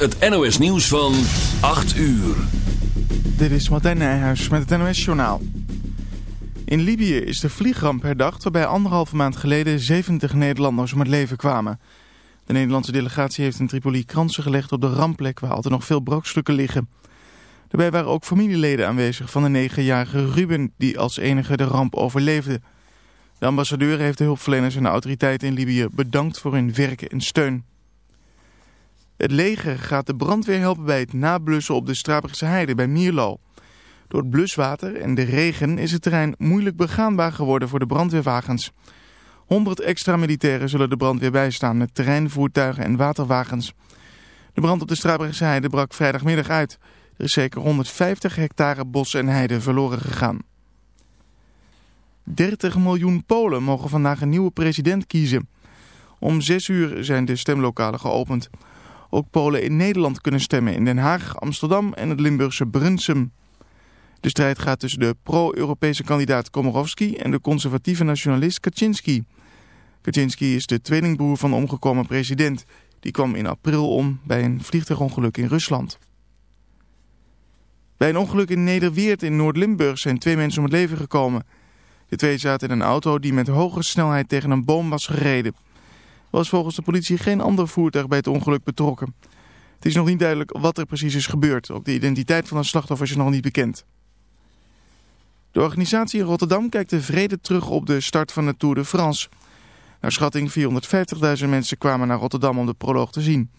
Het NOS nieuws van 8 uur. Dit is Martijn Nijhuis met het NOS journaal. In Libië is de vliegramp herdacht waarbij anderhalve maand geleden 70 Nederlanders om het leven kwamen. De Nederlandse delegatie heeft in Tripoli kransen gelegd op de rampplek waar altijd nog veel brokstukken liggen. Daarbij waren ook familieleden aanwezig van de negenjarige Ruben die als enige de ramp overleefde. De ambassadeur heeft de hulpverleners en de autoriteiten in Libië bedankt voor hun werk en steun. Het leger gaat de brandweer helpen bij het nablussen op de Strabrechtse heide bij Mierlo. Door het bluswater en de regen is het terrein moeilijk begaanbaar geworden voor de brandweerwagens. 100 extra militairen zullen de brandweer bijstaan met terreinvoertuigen en waterwagens. De brand op de Strabrechtse heide brak vrijdagmiddag uit. Er is zeker 150 hectare bos en heide verloren gegaan. 30 miljoen Polen mogen vandaag een nieuwe president kiezen. Om 6 uur zijn de stemlokalen geopend. Ook Polen in Nederland kunnen stemmen in Den Haag, Amsterdam en het Limburgse Brunsum. De strijd gaat tussen de pro-Europese kandidaat Komorowski en de conservatieve nationalist Kaczynski. Kaczynski is de tweelingbroer van de omgekomen president. Die kwam in april om bij een vliegtuigongeluk in Rusland. Bij een ongeluk in Nederweert in Noord-Limburg zijn twee mensen om het leven gekomen. De twee zaten in een auto die met hoge snelheid tegen een boom was gereden was volgens de politie geen ander voertuig bij het ongeluk betrokken. Het is nog niet duidelijk wat er precies is gebeurd. Ook de identiteit van de slachtoffers is nog niet bekend. De organisatie in Rotterdam kijkt tevreden terug op de start van de Tour de France. Naar schatting 450.000 mensen kwamen naar Rotterdam om de proloog te zien.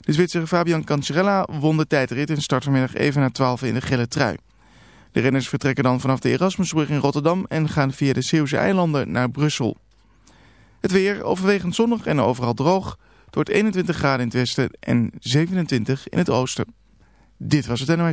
De Zwitser Fabian Cancerella won de tijdrit en start vanmiddag even na 12 in de gele trui. De renners vertrekken dan vanaf de Erasmusbrug in Rotterdam en gaan via de Zeeuwse eilanden naar Brussel. Het weer overwegend zonnig en overal droog. Het wordt 21 graden in het westen en 27 in het oosten. Dit was het NOS.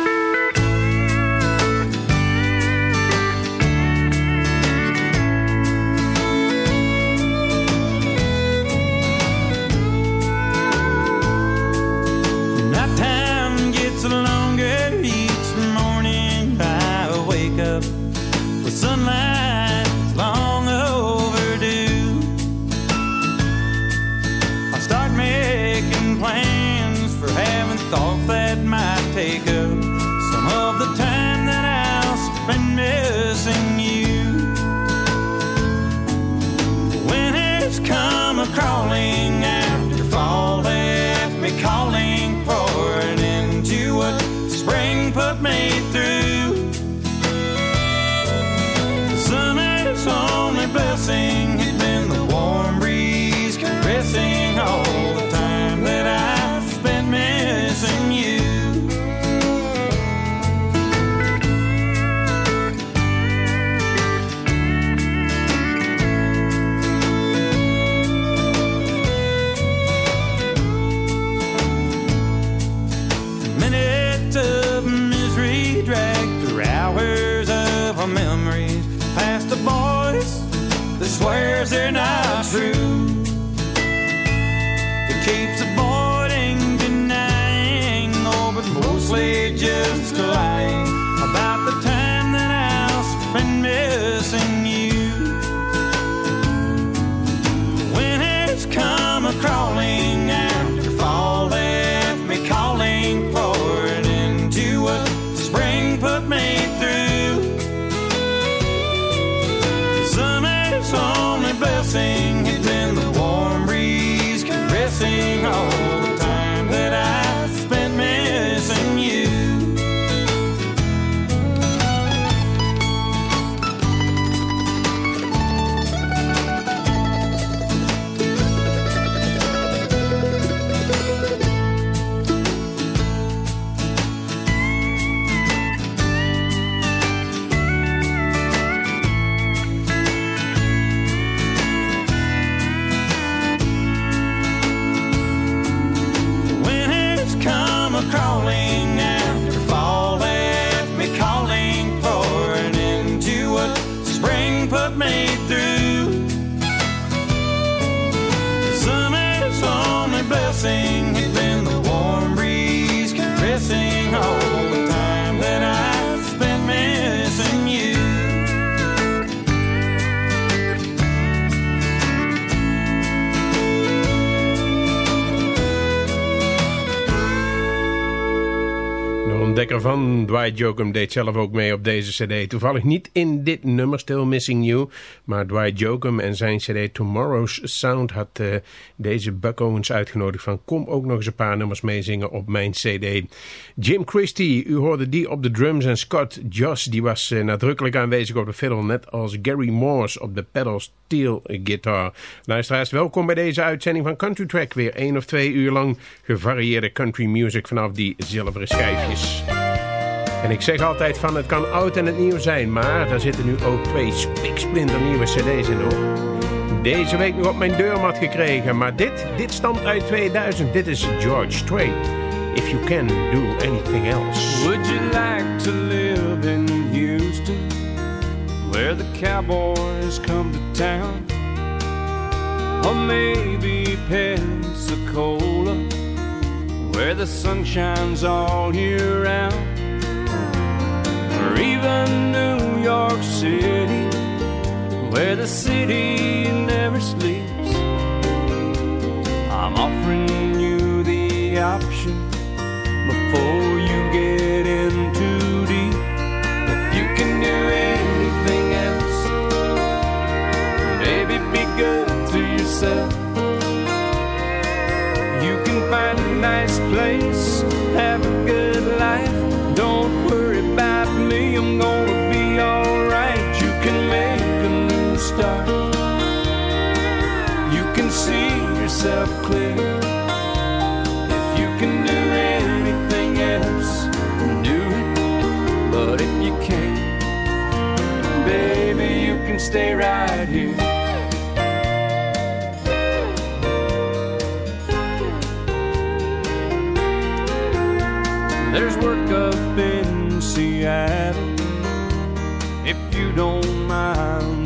yourself in Dwight Jokum deed zelf ook mee op deze cd. Toevallig niet in dit nummer, Still Missing You. Maar Dwight Jokum en zijn cd Tomorrow's Sound had eh, deze Buck Owens uitgenodigd van... kom ook nog eens een paar nummers meezingen op mijn cd. Jim Christie, u hoorde die op de drums. En Scott Joss, die was eh, nadrukkelijk aanwezig op de fiddle... net als Gary Morse op de pedal steel guitar. Luisteraars, welkom bij deze uitzending van Country Track. Weer één of twee uur lang gevarieerde country music vanaf die zilveren schijfjes. En ik zeg altijd van het kan oud en het nieuw zijn, maar daar zitten nu ook twee spiksplinternieuwe cd's in hoor. Deze week nog op mijn deurmat gekregen, maar dit, dit stamt uit 2000. Dit is George Strait. If you can do anything else. Would you like to live in Houston, where the cowboys come to town? Or maybe Pensacola, where the sun shines all year round? Or even New York City, where the city never sleeps? I'm offering you the option before you get in too deep. If you can do anything else, baby, be good to yourself. You can find a nice place, have a good life. Don't yourself clear. If you can do anything else, do it. But if you can't, baby, you can stay right here. There's work up in Seattle if you don't mind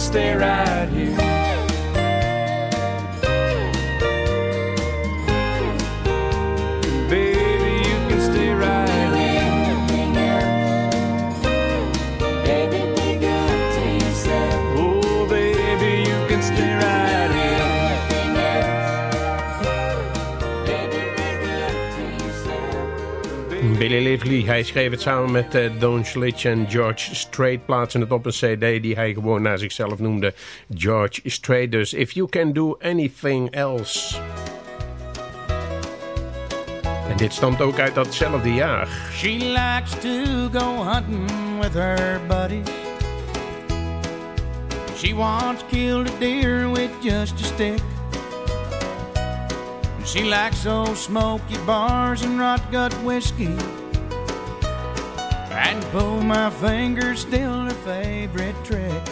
stay right here. Lively, hij schreef het samen met eh, Don Schlitch en George Strait. Plaatsen het op een cd die hij gewoon naar zichzelf noemde. George Strait dus. If you can do anything else. En dit stamt ook uit datzelfde jaar. She likes to go hunting with her buddies. She once killed a deer with just a stick. She likes those smoky bars and rot gut whiskey. And pull my fingers still her favorite trick.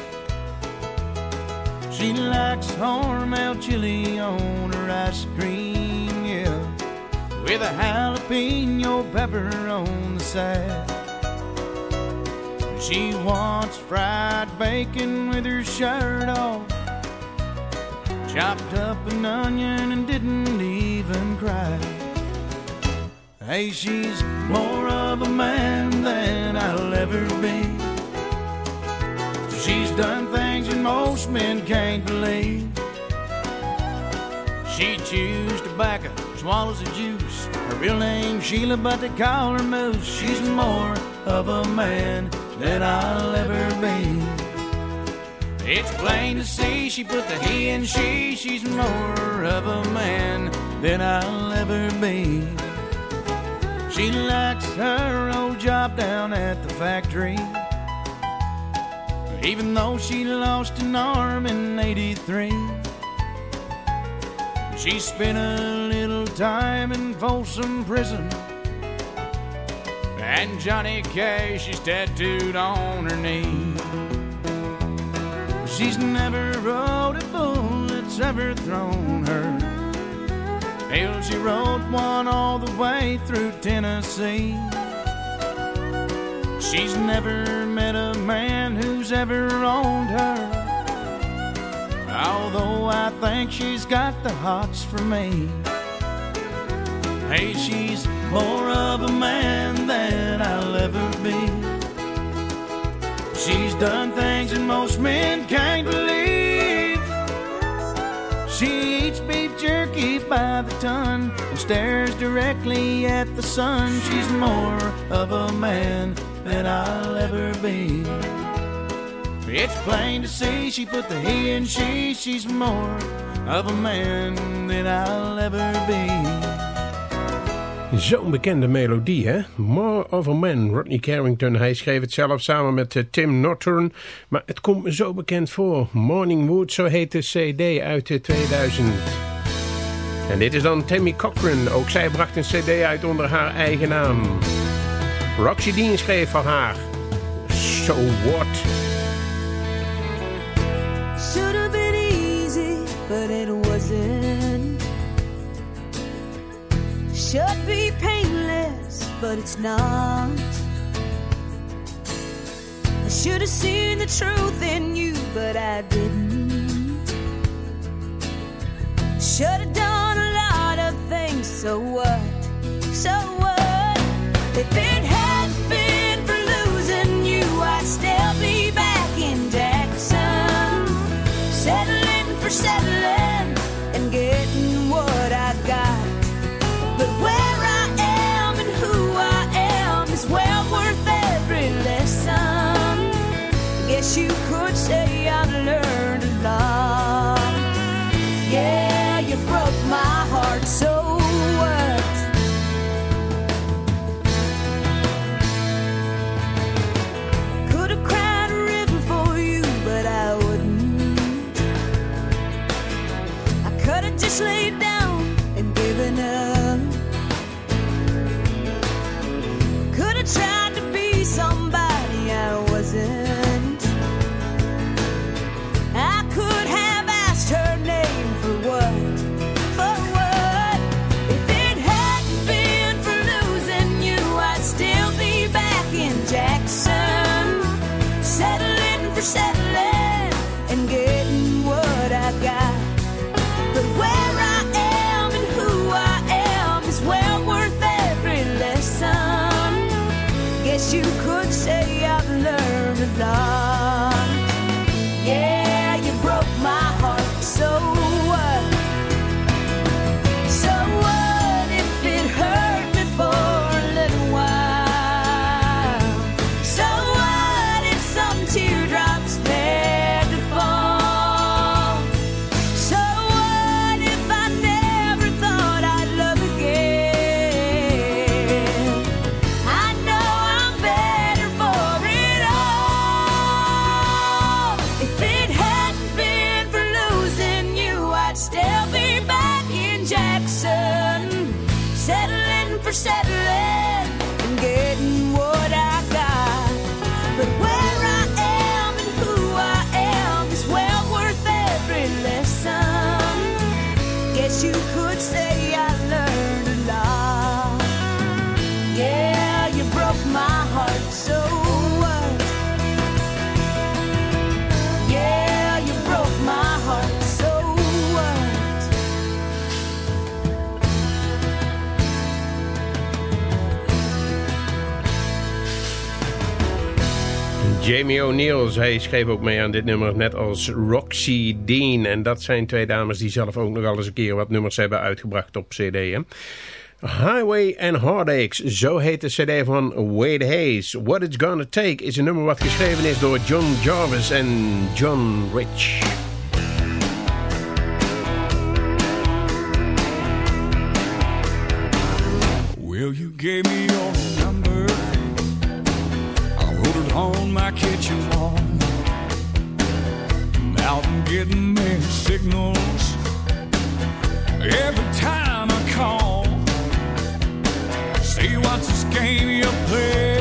She likes Hormel chili on her ice cream, yeah with a jalapeno pepper on the side. She wants fried bacon with her shirt off, chopped up an onion and didn't even cry. Hey, she's more of a man than I'll ever be. She's done things that most men can't believe. She chews tobacco, swallows the juice. Her real name's Sheila, but they call her Moose. She's more of a man than I'll ever be. It's plain to see she put the he in she. She's more of a man than I'll ever be. She likes her old job down at the factory. Even though she lost an arm in 83. She spent a little time in Folsom Prison. And Johnny Cash is tattooed on her knee. She's never rode a bull that's ever thrown her. Hell, she rode one all the way through Tennessee. She's never met a man who's ever owned her. Although I think she's got the hots for me. Hey, she's more of a man than I'll ever be. She's done things that most men can't believe. She eats beef jerky by the ton and stares directly at the sun. She's more of a man than I'll ever be. It's plain to see she put the he in she. She's more of a man than I'll ever be. Zo'n bekende melodie, hè? More of a Man, Rodney Carrington. Hij schreef het zelf samen met eh, Tim Norton. Maar het komt me zo bekend voor. Morning Wood, zo heet de cd uit eh, 2000. En dit is dan Tammy Cochran. Ook zij bracht een cd uit onder haar eigen naam. Roxy Dean schreef van haar. So What? Should have been easy, but it wasn't. Should be painless, but it's not. I should have seen the truth in you, but I didn't. Should have done so what? So what? If it hadn't been for losing you, I'd still be back in Jackson settling for settling and getting what I got. But where I am and who I am is well worth every lesson. Guess you could say I've learned a lot. could say I Jamie O'Neill, hij schreef ook mee aan dit nummer, net als Roxy Dean. En dat zijn twee dames die zelf ook nog eens een keer wat nummers hebben uitgebracht op cd. Highway and Heartaches, zo heet de cd van Wade Hayes. What It's Gonna Take is een nummer wat geschreven is door John Jarvis en John Rich. Will you give me signals every time I call. See what's this game you play?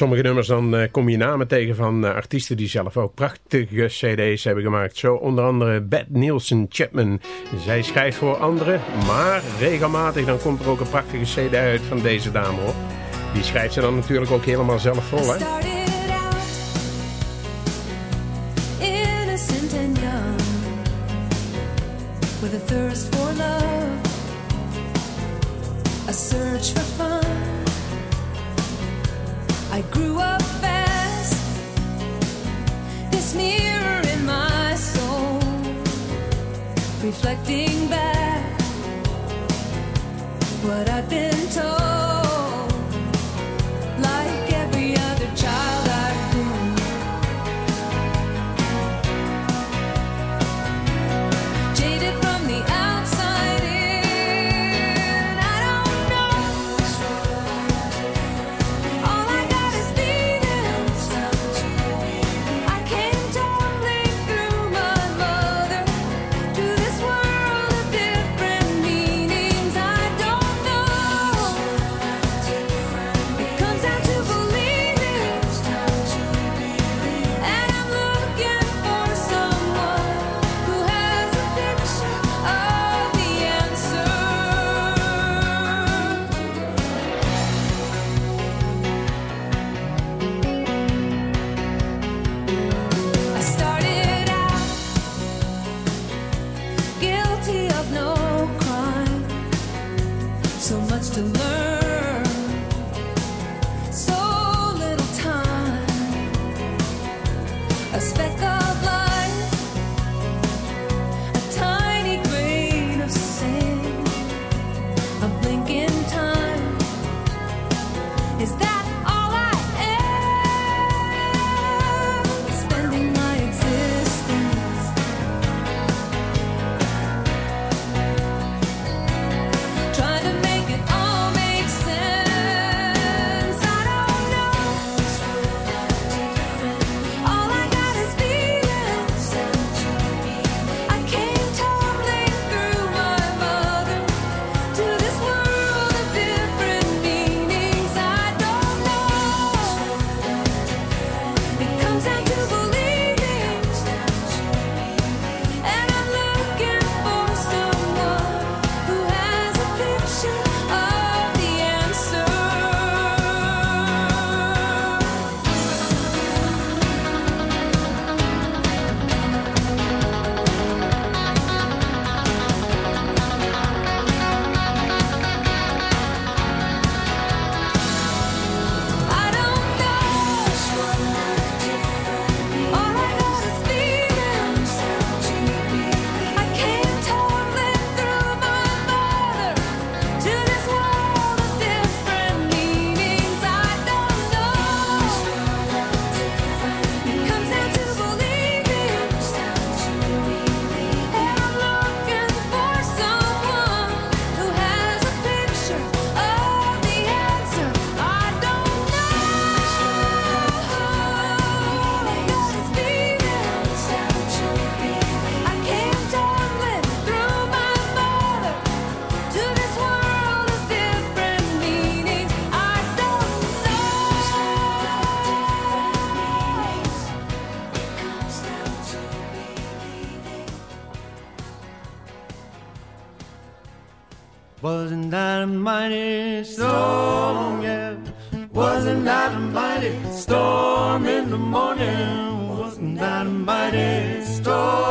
sommige nummers dan eh, kom je namen tegen van eh, artiesten die zelf ook prachtige cd's hebben gemaakt. Zo onder andere Beth Nielsen Chapman. Zij schrijft voor anderen, maar regelmatig dan komt er ook een prachtige cd uit van deze dame hoor. Die schrijft ze dan natuurlijk ook helemaal zelf vol hè. With a thirst for love, a search for fun. I grew up fast. This mirror in my soul, reflecting back what I've been told. Wasn't that a mighty storm? Yeah. Wasn't that a mighty storm in the morning? Wasn't that a mighty storm?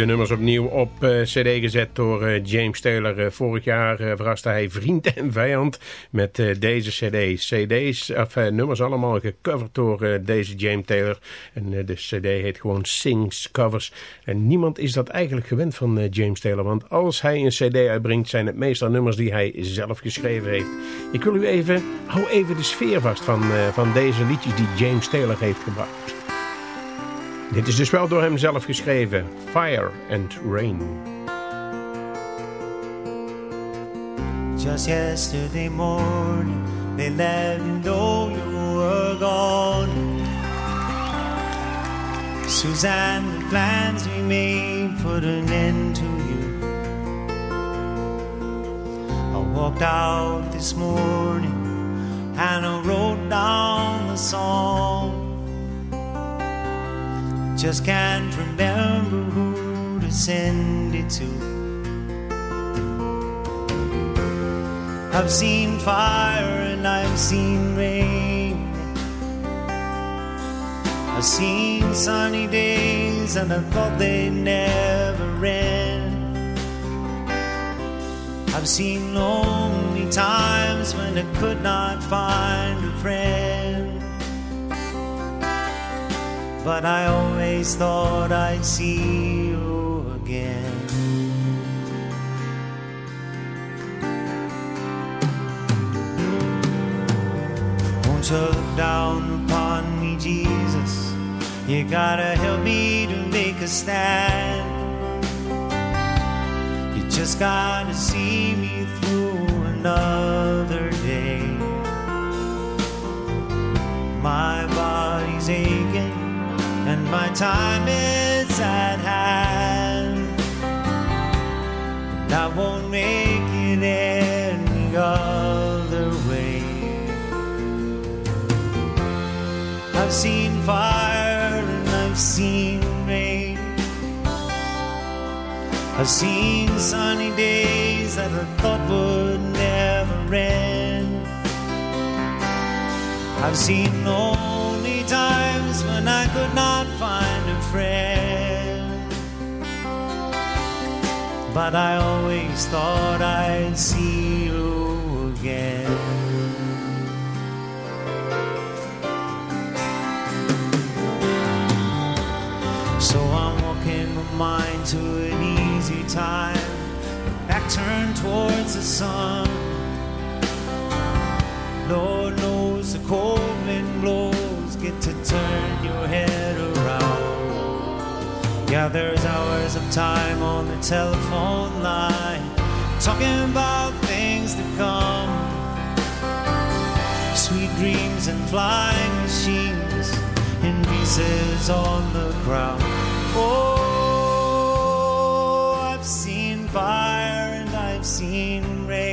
De nummers opnieuw op eh, cd gezet door eh, James Taylor. Eh, vorig jaar verraste hij vriend en vijand met deze cd. CD's, of nummers allemaal gecoverd door deze James Taylor. En de cd heet gewoon Sings Covers. En niemand is dat eigenlijk gewend van James Taylor. Want als hij een cd uitbrengt zijn het meestal nummers die hij zelf geschreven heeft. Ik wil u even, hou even de sfeer vast van, van deze liedjes die James Taylor heeft gebracht. Dit is dus wel door hem zelf geschreven. Fire and Rain. Just yesterday morning, they let me know you were gone. Suzanne, the plans we made put an end to you. I walked out this morning and I wrote down the song. Just can't remember who to send it to. I've seen fire and I've seen rain. I've seen sunny days and I thought they'd never end. I've seen lonely times when I could not find a friend. But I always thought I'd see you again. Won't you look down upon me, Jesus? You gotta help me to make a stand. You just gotta see me through another day. My body's aching my time is at hand. And I won't make it any other way. I've seen fire and I've seen rain. I've seen sunny days that I thought would never end. I've seen lonely times when I could not find a friend. But I always thought I'd see you again. So I'm walking my mind to an easy time, back turned towards the sun. Lord knows the cold wind blows, to turn your head around. Yeah, there's hours of time on the telephone line, talking about things to come. Sweet dreams and flying machines in pieces on the ground. Oh, I've seen fire and I've seen rain.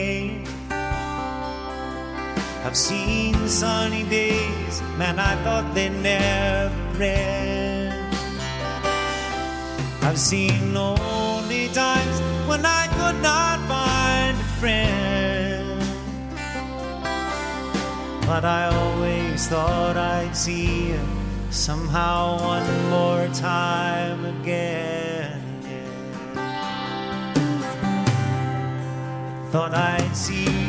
I've seen sunny days, man, I thought they'd never end. I've seen lonely times when I could not find a friend. But I always thought I'd see you somehow one more time again. Thought I'd see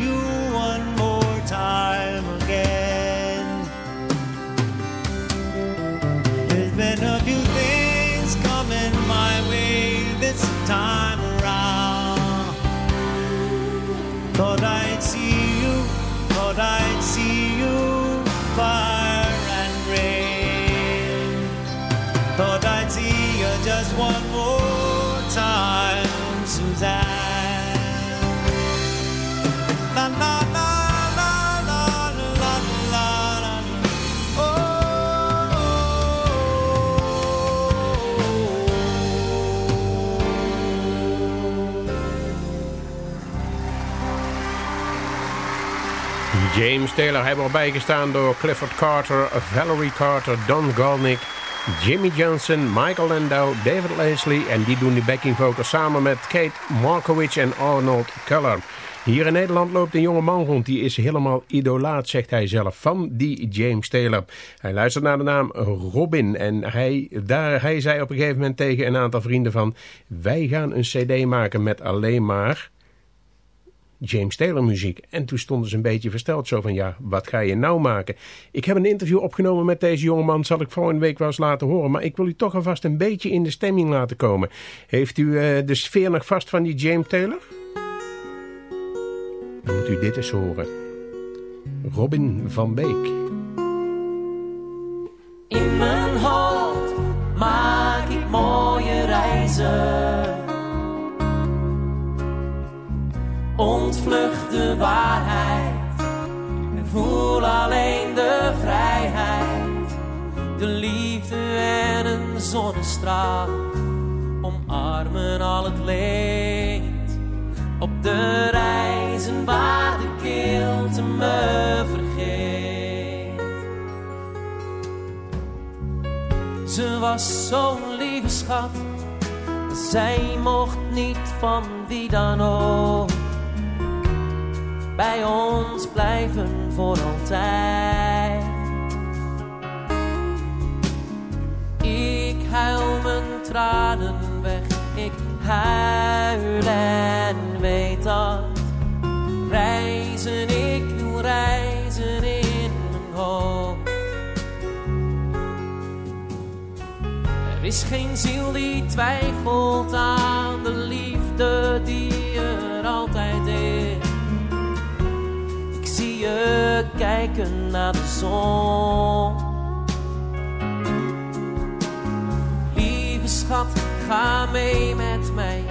time around. Thought I'd see you, thought I'd see you, fire and rain. Thought I'd see you just one more time, Suzanne. La la James Taylor hebben al bijgestaan door Clifford Carter, Valerie Carter, Don Galnick, Jimmy Johnson, Michael Landau, David Leslie en die doen de backing vocals samen met Kate Markowitz en Arnold Keller. Hier in Nederland loopt een jonge man rond, die is helemaal idolaat, zegt hij zelf, van die James Taylor. Hij luistert naar de naam Robin en hij, daar, hij zei op een gegeven moment tegen een aantal vrienden van... wij gaan een cd maken met alleen maar James Taylor muziek. En toen stonden ze een beetje versteld. Zo van, ja, wat ga je nou maken? Ik heb een interview opgenomen met deze jongeman. Zal ik volgende week wel eens laten horen. Maar ik wil u toch alvast een beetje in de stemming laten komen. Heeft u eh, de sfeer nog vast van die James Taylor? Dan moet u dit eens horen. Robin van Beek. In mijn hoofd maak ik mooie reizen. Ontvlucht de waarheid en voel alleen de vrijheid. De liefde en een zonnestraal omarmen al het leed. Op de reizen waar de kilte me vergeet. Ze was zo'n lieve schat. Zij mocht niet van wie dan ook bij ons blijven voor altijd. Ik huil mijn tranen weg, ik huil en weet dat reizen, ik wil reizen in mijn hoofd. Er is geen ziel die twijfelt aan de liefde die je kijken naar de zon. Lieve schat, ga mee met mij.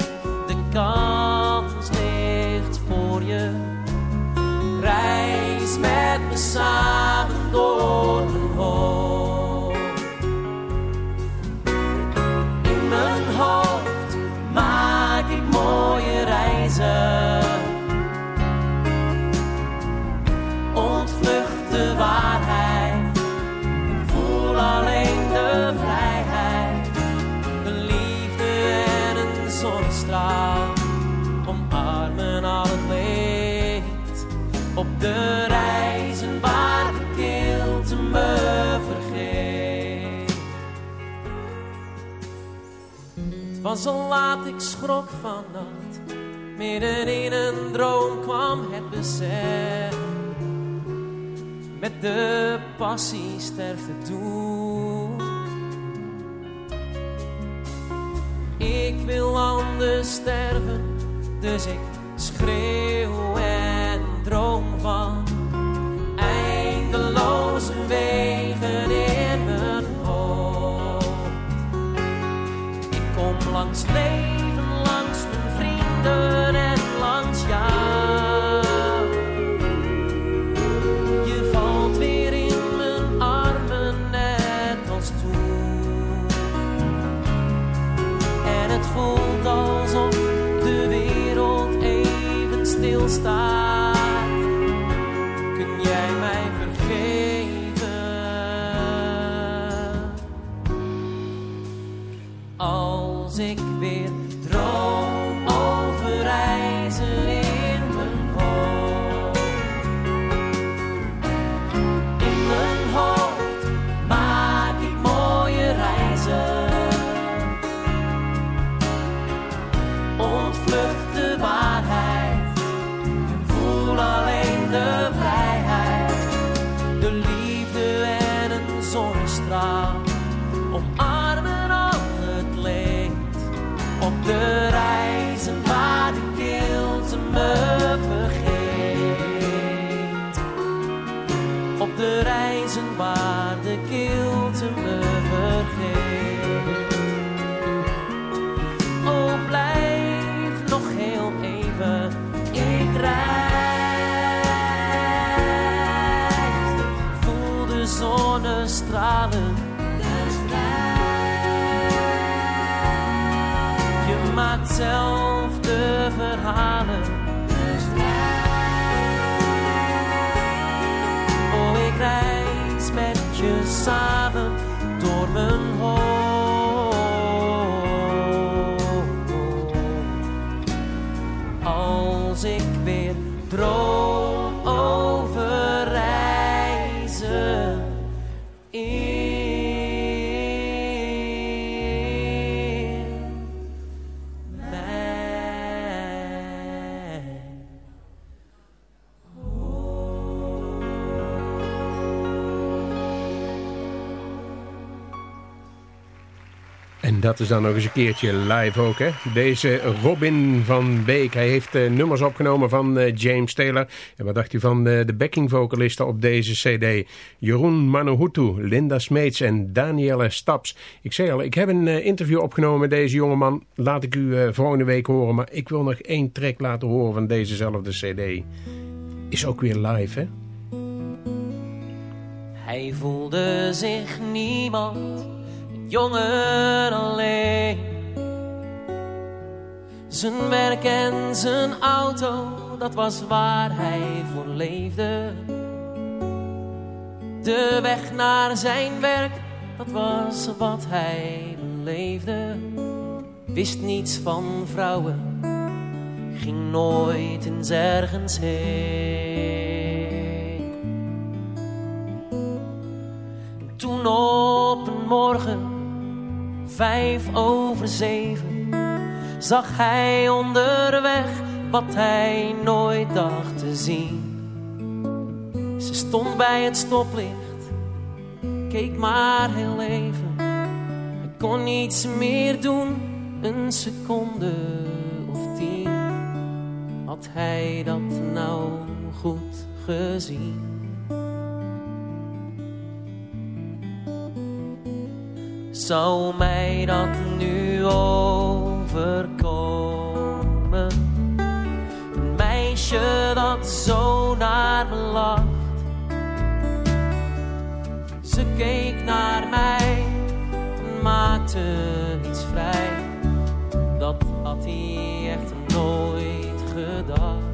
De kans ligt voor je. Reis met me samen door mijn hoofd. In mijn hoofd maak ik mooie reizen. Was al laat, ik schrok vannacht. Midden in een droom kwam het besef. Met de passie sterfte toe. Ik wil anders sterven, dus ik schreeuw en droom van eindeloze wegen myself dat is dan nog eens een keertje live ook, hè? Deze Robin van Beek, hij heeft eh, nummers opgenomen van eh, James Taylor. En wat dacht u van eh, de backing vocalisten op deze cd? Jeroen Manohutu, Linda Smeets en Danielle Staps. Ik zei al, ik heb een interview opgenomen met deze jongeman. Laat ik u volgende week horen, maar ik wil nog één track laten horen van dezezelfde cd. Is ook weer live, hè? Hij voelde zich niemand, jongen alleen. Zijn werk en zijn auto, dat was waar hij voor leefde. De weg naar zijn werk, dat was wat hij beleefde. Wist niets van vrouwen, ging nooit eens ergens heen. Toen op een morgen, vijf over zeven, zag hij onderweg wat hij nooit dacht te zien. Ze stond bij het stoplicht, keek maar heel even. Hij kon niets meer doen, een seconde of tien. Had hij dat nou goed gezien? Zou mij dat nu overkomen? Een meisje dat zo naar me lacht. Ze keek naar mij en maakte iets vrij. Dat had hij echt nooit gedacht.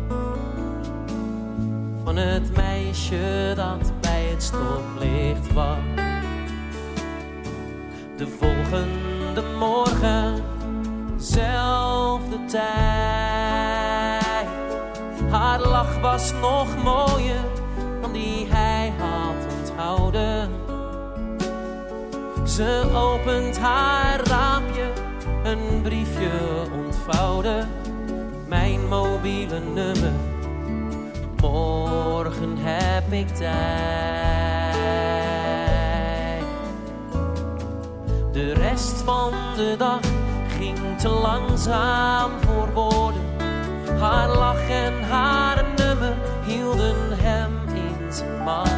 Van het meisje dat bij het stoplicht wacht. De volgende morgen, zelfde tijd. Haar lach was nog mooier dan die hij had onthouden. Ze opent haar raampje, een briefje ontvouwen. Mijn mobiele nummer, morgen heb ik tijd. Rest van de dag ging te langzaam voor woorden. Haar lach en haar nummer hielden hem in zijn macht.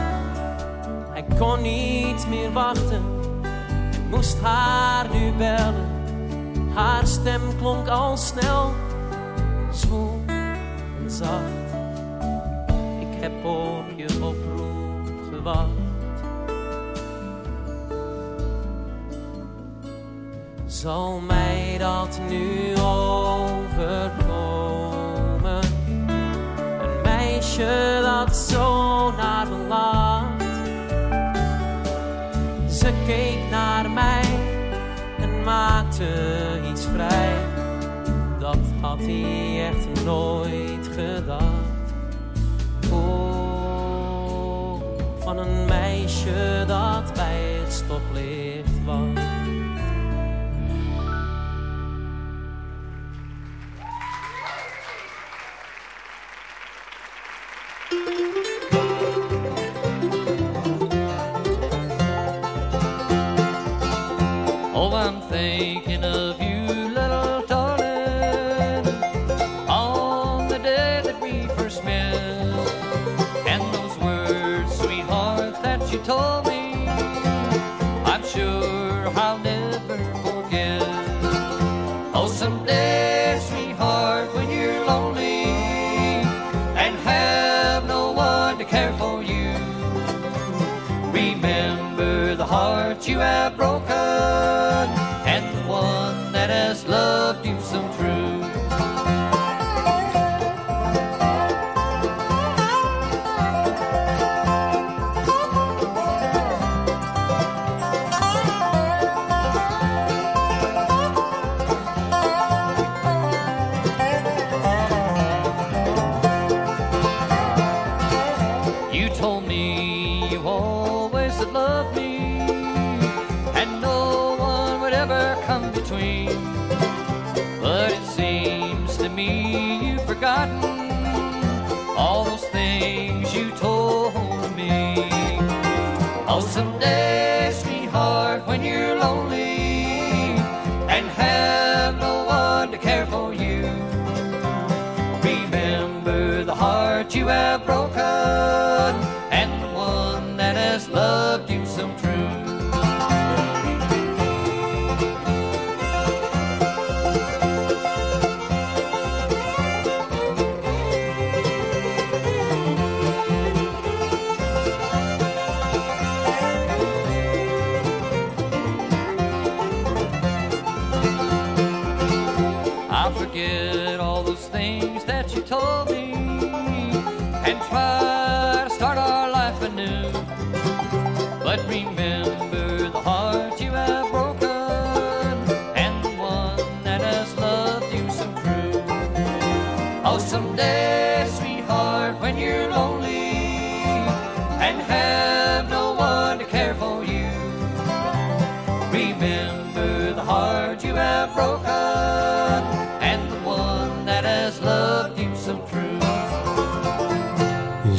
Hij kon niet meer wachten, hij moest haar nu bellen. Haar stem klonk al snel, zwoel en zacht. Ik heb op je oproep gewacht. Zal mij dat nu overkomen? Een meisje dat zo naar me. Ze keek naar mij en maakte iets vrij. Dat had hij echt nooit gedacht. Oh, van een meisje dat bij het stoplicht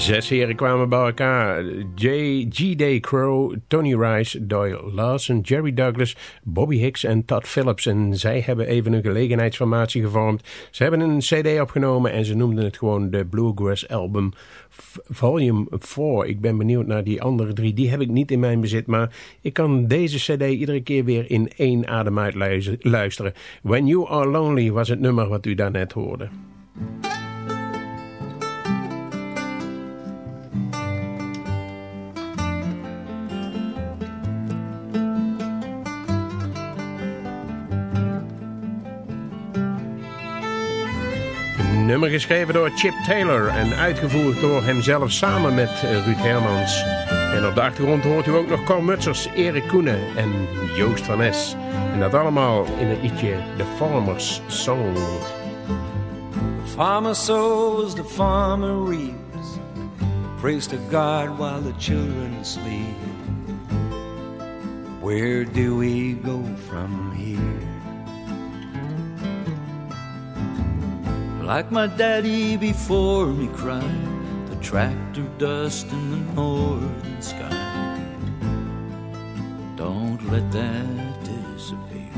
Zes heren kwamen bij elkaar. J. G. Crow, Tony Rice, Doyle Lawson, Jerry Douglas, Bobby Hicks en Todd Phillips. En zij hebben even een gelegenheidsformatie gevormd. Ze hebben een cd opgenomen en ze noemden het gewoon de Bluegrass Album Volume 4. Ik ben benieuwd naar die andere drie. Die heb ik niet in mijn bezit, maar ik kan deze cd iedere keer weer in één adem uitluisteren. When You Are Lonely was het nummer wat u daarnet hoorde. Nummer geschreven door Chip Taylor en uitgevoerd door hemzelf samen met eh, Ruud Hermans. En op de achtergrond hoort u ook nog Cor Mutsers, Erik Koenen en Joost van Es. En dat allemaal in het liedje The Farmer's Song. The farmer sows, the farmer reaps. Praise to God while the children sleep. Where do we go from here? Like my daddy before me cried, the tractor dust in the northern sky. Don't let that disappear.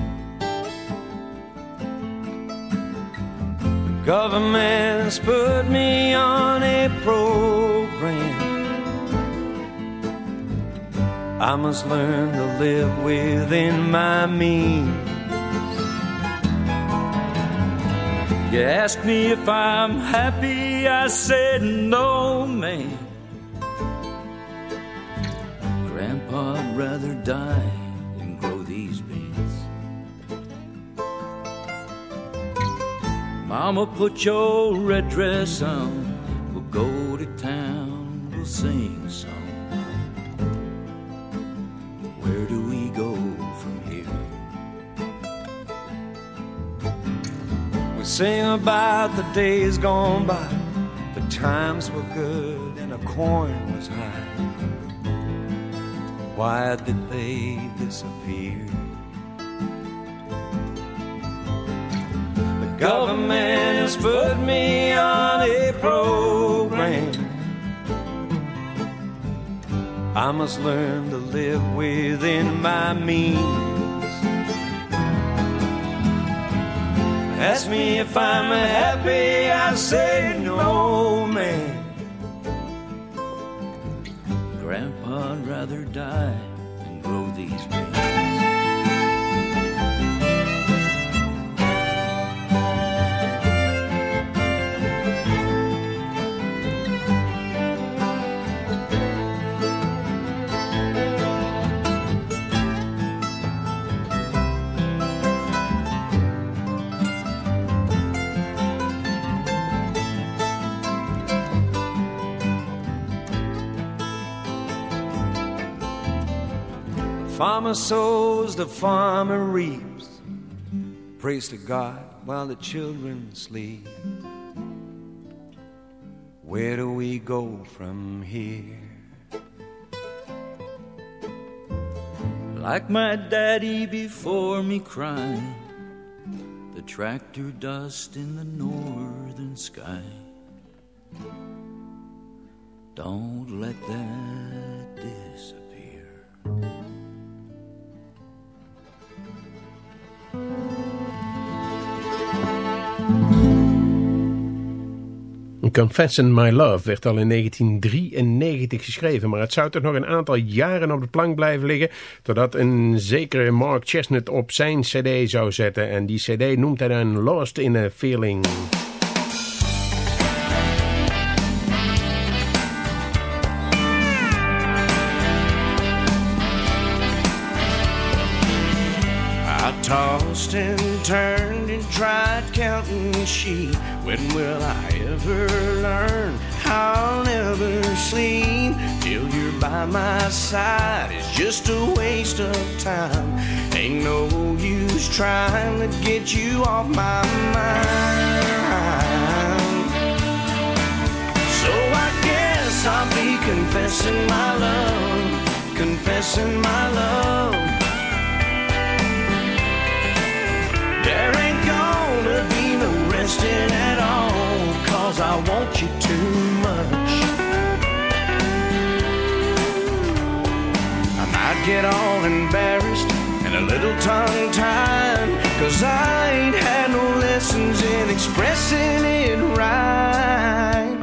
The government's put me on a program. I must learn to live within my means. You ask me if I'm happy, I said no, man. Grandpa'd rather die than grow these beans. Mama, put your red dress on. We'll go to town, we'll sing a song. Where do we go from here? Sing about the days gone by. The times were good and the corn was high. Why did they disappear? The government has put me on a program. I must learn to live within my means. Ask me if I'm happy, I say no, man. Grandpa'd rather die than grow these The farmer sows, the farmer reaps. Praise to God while the children sleep. Where do we go from here? Like my daddy before me crying, the tractor dust in the northern sky. Don't let that Confessing My Love werd al in 1993 geschreven, maar het zou toch nog een aantal jaren op de plank blijven liggen, totdat een zekere Mark Chestnut op zijn cd zou zetten. En die cd noemt hij dan Lost in a Feeling. Sheep. When will I ever learn? I'll never sleep till you're by my side. It's just a waste of time. Ain't no use trying to get you off my mind. So I guess I'll be confessing my love, confessing my love. There ain't at all, cause I want you too much. I might get all embarrassed and a little tongue tied, cause I ain't had no lessons in expressing it right.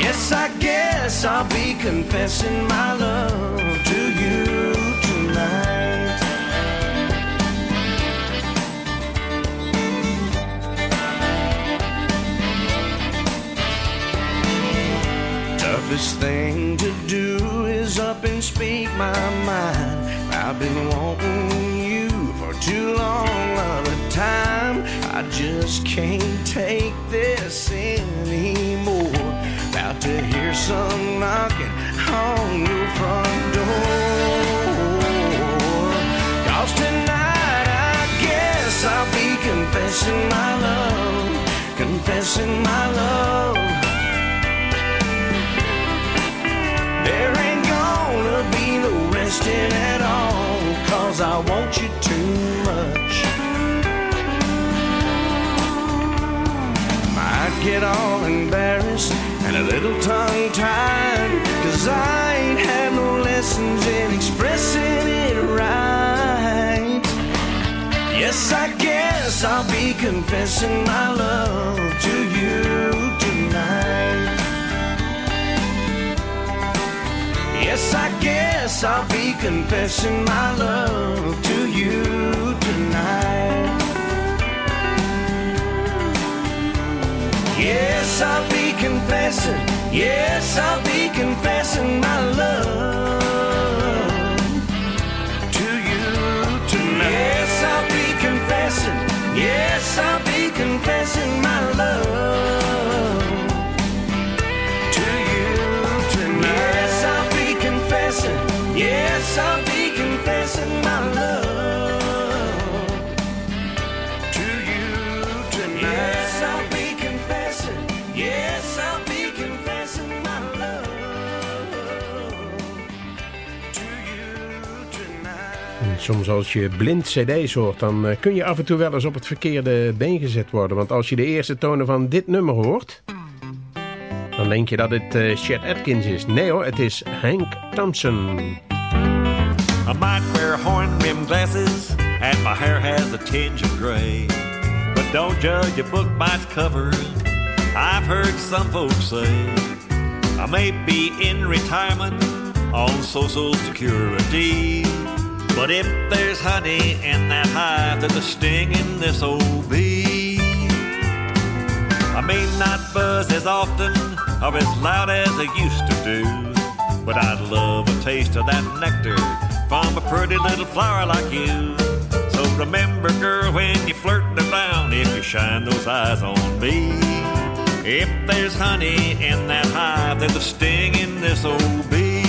Yes, I guess I'll be confessing my love to you tonight. Toughest thing to do is up and speak my mind. I've been wanting you for too long of a time. I just can't take this anymore. About to hear some knocking on your front door. Cause tonight I guess I'll be confessing my love, confessing my love. Get all embarrassed and a little tongue tied, cause I ain't had no lessons in expressing it right. Yes, I guess I'll be confessing my love to you tonight. Yes, I guess I'll be confessing my love to you tonight. Yes, I'll be confessing. Yes, I'll be confessing my love to you tonight. Yes, I'll be confessing. Yes, I'll be confessing my love to you tonight. Yes, I'll be confessing. Yes, I'll be Soms als je blind cd's hoort, dan eh, kun je af en toe wel eens op het verkeerde been gezet worden. Want als je de eerste tonen van dit nummer hoort, dan denk je dat het eh, Chet Atkins is. Nee hoor, het is Hank Thompson. I might wear horn-rimmed glasses and my hair has a tinge of gray. But don't judge a book by its cover. I've heard some folks say I may be in retirement on Social Security, But if there's honey in that hive, there's a sting in this old bee. I may not buzz as often or as loud as I used to do, but I'd love a taste of that nectar from a pretty little flower like you. So remember, girl, when you flirt around, if you shine those eyes on me. If there's honey in that hive, there's a sting in this old bee.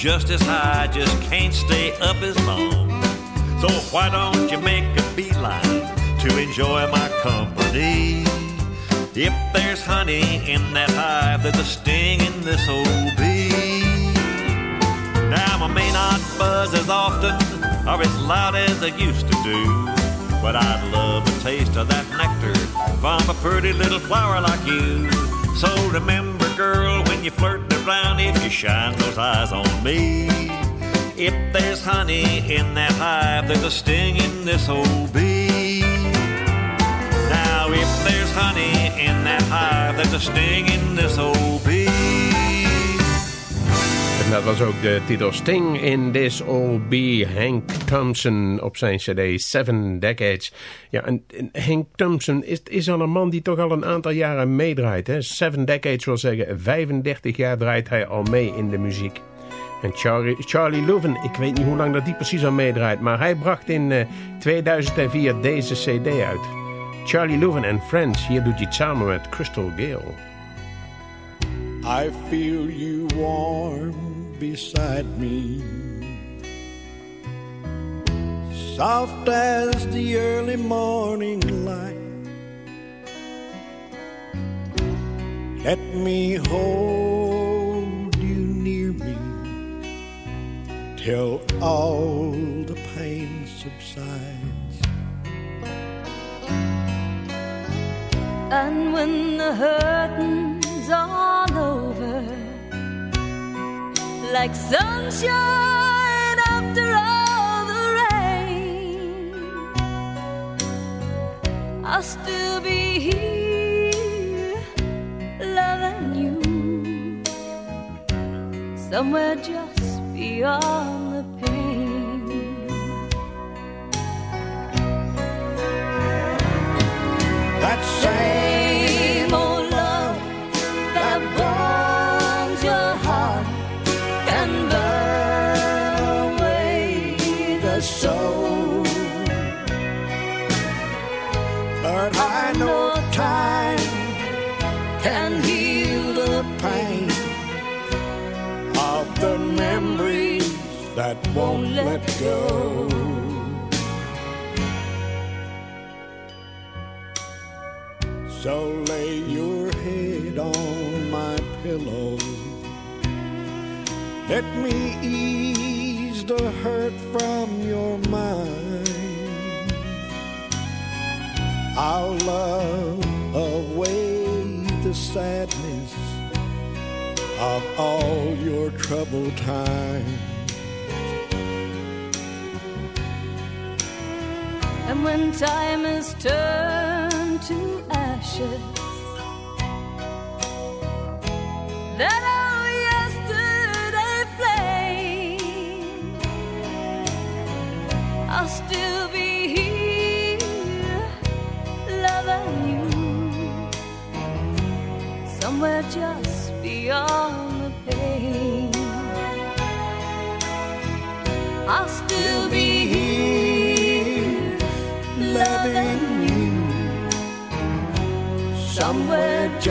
Just as high, just can't stay up as long. So why don't you make a beeline to enjoy my company? If there's honey in that hive, there's a sting in this old bee. Now I may not buzz as often or as loud as I used to do, but I'd love a taste of that nectar from a pretty little flower like you. So remember, girl, when you flirt around, if you shine those eyes on me. If there's honey in that hive, there's a sting in this old bee. Now, if there's honey in that hive, there's a sting in this old bee. Dat was ook de titel Sting in This Old Bee. Hank Thompson op zijn cd Seven Decades. Ja, en, Hank Thompson is, is al een man die toch al een aantal jaren meedraait. Hè? Seven Decades wil zeggen 35 jaar draait hij al mee in de muziek. En Charlie, Charlie ik weet niet hoe lang dat die precies al meedraait... maar hij bracht in eh, 2004 deze cd uit. Charlie Louvin and Friends, hier doet hij het samen met Crystal Gale. I feel you warm beside me, soft as the early morning light. Let me hold you near me till all the pain subsides. And when the hurting's all over, like sunshine after all the rain, I'll still be here loving you somewhere just beyond the pain. That Same go. So lay your head on my pillow. Let me ease the hurt from your mind. I'll love away the sadness of all your troubled times. When time is turned to ashes, that old yesterday flame, I'll still be here loving you. Somewhere just beyond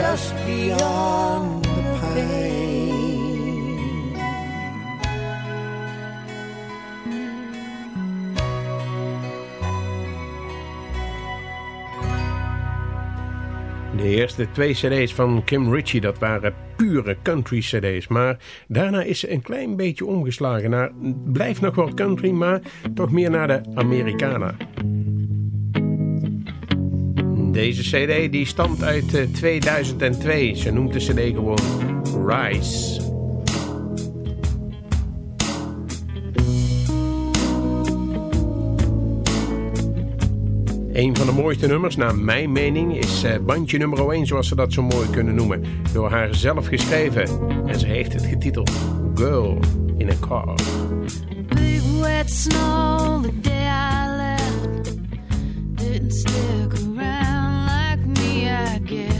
just beyond the De eerste twee cd's van Kim Ritchie, dat waren pure country cd's. Maar daarna is ze een klein beetje omgeslagen naar, blijft nog wel country, maar toch meer naar de Americana. Deze cd die stamt uit eh, 2002. Ze noemt de cd gewoon Rise. Een van de mooiste nummers, naar mijn mening, is eh, bandje nummer 1, zoals ze dat zo mooi kunnen noemen. Door haar zelf geschreven. En ze heeft het getiteld Girl in a Car. Big wet snow day I left. Didn't I guess.